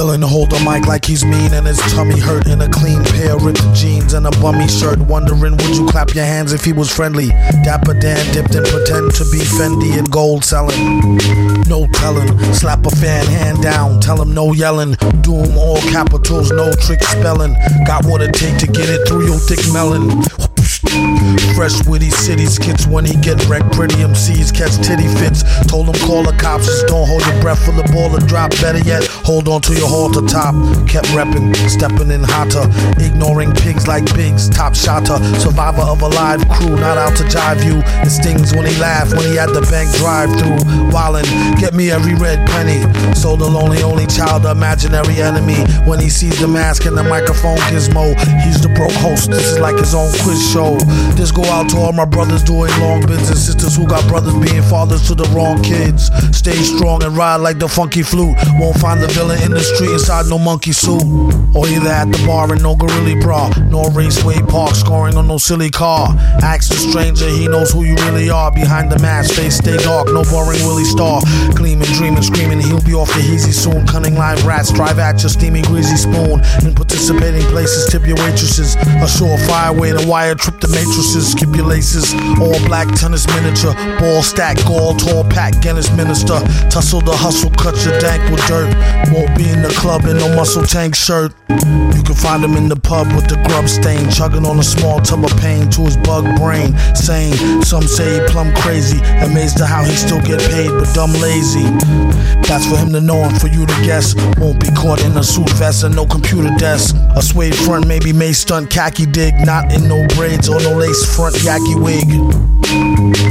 Villain hold the mic like he's mean and his tummy hurt in a clean pair of ripped jeans and a bummy shirt. Wondering would you clap your hands if he was friendly? Dapper Dan dipped and pretend to be Fendi and gold selling. No telling, slap a fan hand down, tell him no yelling. Doom all capitals, no trick spelling. Got what it take to get it through your thick melon. Fresh witty city skits when he get wrecked. Pretty MCs catch titty fits. Told him call the cops. Just don't hold your breath for the ball to drop. Better yet, hold on to your halter top. Kept reppin', steppin' in hotter. Ignoring pigs like bigs. Top shotter. Survivor of a live crew. Not out to jive you. It stings when he laugh. When he had the bank drive through. Wildin', get me every red penny. So the lonely only child, imaginary enemy. When he sees the mask and the microphone gizmo. He's the broke host. This is like his own quiz show. This go out to all my brothers doing long bins and sisters who got brothers being fathers to the wrong kids. Stay strong and ride like the funky flute. Won't find the villain in the street inside no monkey suit. Or either at the bar in no gorilla bra, nor raceway park scoring on no silly car. Ask the stranger, he knows who you really are. Behind the mask, face stay dark, no boring Willie Star. Gleaming, dreaming, screaming, he'll be off the easy soon. Cunning live rats drive at your steamy greasy spoon. In participating places, tip your waitresses. A surefire way to wire trip the matrices, skip your laces. All black tennis miniature, ball stack, gall, tall pack, Guinness minister. Tussle the hustle, cut your dank with dirt. Won't be in the club in no muscle tank shirt. You can find him in the pub with the grub stain, chugging on a small tub of pain to his bug brain. Saying, some say he plumb crazy, amazed at how he still get paid, but dumb lazy. That's for him to know and for you to guess. Won't be caught in a suit vest and no computer desk. A suede front, maybe may stunt khaki dig, not in no braids or no lace front yaki wig.